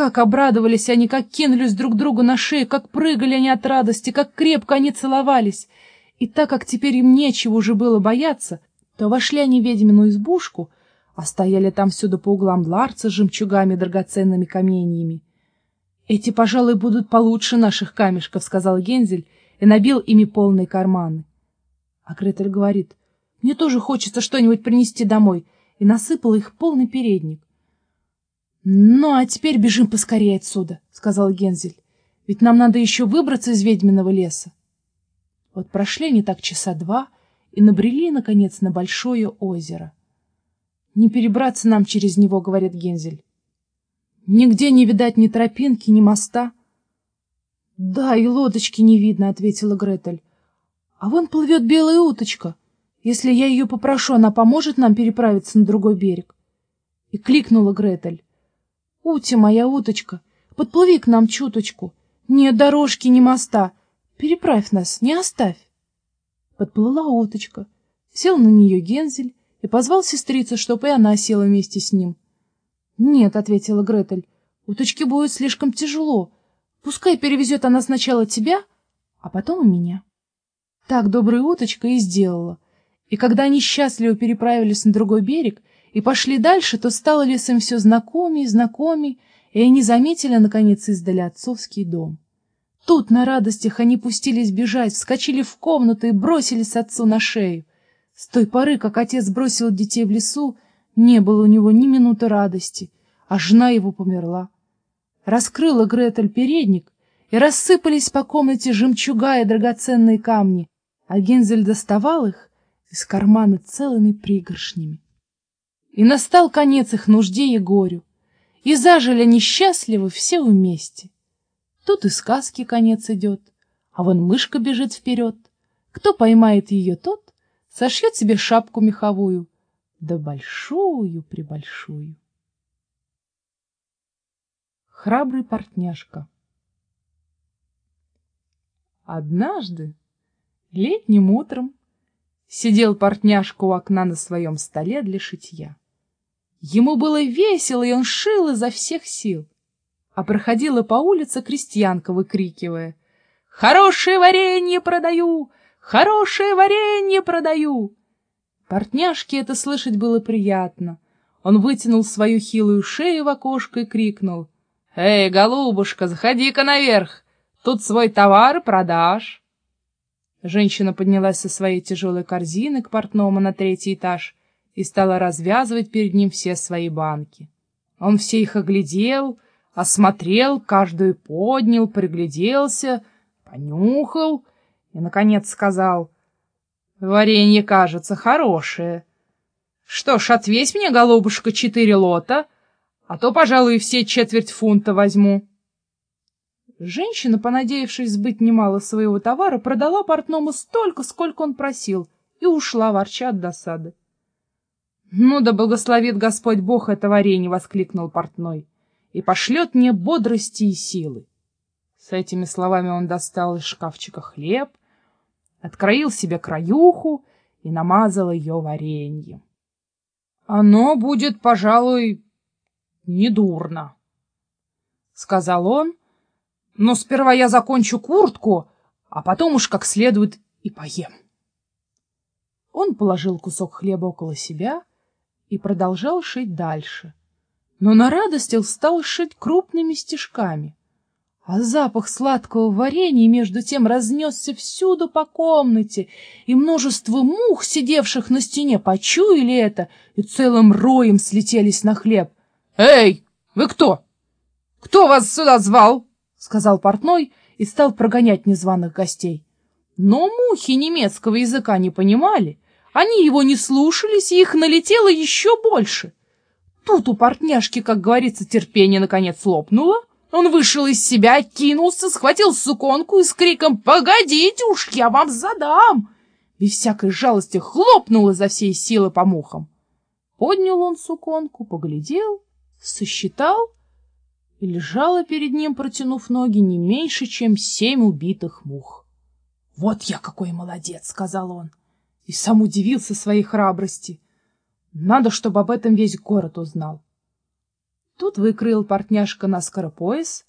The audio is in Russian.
как обрадовались они, как кинулись друг другу на шею, как прыгали они от радости, как крепко они целовались. И так как теперь им нечего уже было бояться, то вошли они в ведьмину избушку, а стояли там всюду по углам ларца с жемчугами драгоценными каменьями. «Эти, пожалуй, будут получше наших камешков», — сказал Гензель и набил ими полные карманы. А Гретель говорит, «Мне тоже хочется что-нибудь принести домой», и насыпала их полный передник. «Ну, а теперь бежим поскорее отсюда», — сказал Гензель. «Ведь нам надо еще выбраться из ведьминого леса». Вот прошли не так часа два и набрели, наконец, на большое озеро. «Не перебраться нам через него», — говорит Гензель. «Нигде не видать ни тропинки, ни моста». «Да, и лодочки не видно», — ответила Гретель. «А вон плывет белая уточка. Если я ее попрошу, она поможет нам переправиться на другой берег». И кликнула Гретель. Ути, моя уточка, подплыви к нам чуточку. Нет дорожки, ни моста. Переправь нас, не оставь. Подплыла уточка. Сел на нее Гензель и позвал сестрицу, чтобы и она села вместе с ним. — Нет, — ответила Гретель, — уточке будет слишком тяжело. Пускай перевезет она сначала тебя, а потом и меня. Так добрая уточка и сделала. И когда они счастливо переправились на другой берег, и пошли дальше, то стало лесом все знакомей, знакомей, и они заметили, наконец, издали отцовский дом. Тут на радостях они пустились бежать, вскочили в комнату и бросились отцу на шею. С той поры, как отец бросил детей в лесу, не было у него ни минуты радости, а жена его померла. Раскрыла Гретель передник, и рассыпались по комнате жемчуга и драгоценные камни, а Гензель доставал их из кармана целыми пригоршнями. И настал конец их нужде и горю, и зажили несчастливы все вместе. Тут и сказки конец идет, а вон мышка бежит вперед. Кто поймает ее, тот сошьет себе шапку меховую, да большую-пребольшую. Храбрый портняшка Однажды, летним утром, сидел портняшка у окна на своем столе для шитья. Ему было весело, и он шил изо всех сил. А проходила по улице крестьянка, выкрикивая «Хорошее варенье продаю! Хорошее варенье продаю!» Портняшке это слышать было приятно. Он вытянул свою хилую шею в окошко и крикнул «Эй, голубушка, заходи-ка наверх! Тут свой товар продашь!» Женщина поднялась со своей тяжелой корзины к портному на третий этаж и стала развязывать перед ним все свои банки. Он все их оглядел, осмотрел, каждую поднял, пригляделся, понюхал и, наконец, сказал, «Варенье, кажется, хорошее. Что ж, отвесь мне, голубушка, четыре лота, а то, пожалуй, все четверть фунта возьму». Женщина, понадеявшись сбыть немало своего товара, продала портному столько, сколько он просил, и ушла, ворча от досады. «Ну да благословит Господь Бог это варенье!» — воскликнул портной. «И пошлет мне бодрости и силы!» С этими словами он достал из шкафчика хлеб, откроил себе краюху и намазал ее вареньем. «Оно будет, пожалуй, недурно», — сказал он, — «но сперва я закончу куртку, а потом уж как следует и поем». Он положил кусок хлеба около себя и продолжал шить дальше. Но на радости стал шить крупными стежками. А запах сладкого варенья между тем разнесся всюду по комнате, и множество мух, сидевших на стене, почуяли это и целым роем слетелись на хлеб. — Эй, вы кто? Кто вас сюда звал? — сказал портной и стал прогонять незваных гостей. Но мухи немецкого языка не понимали, они его не слушались, и их налетело еще больше. Тут у партняшки, как говорится, терпение наконец лопнуло. Он вышел из себя, кинулся, схватил суконку и с криком «Погодите уж, я вам задам!» без всякой жалости хлопнул изо всей силы по мухам. Поднял он суконку, поглядел, сосчитал, и лежало перед ним, протянув ноги, не меньше, чем семь убитых мух. «Вот я какой молодец!» — сказал он и сам удивился своей храбрости. Надо, чтобы об этом весь город узнал. Тут выкрыл портняшка наскоро пояс,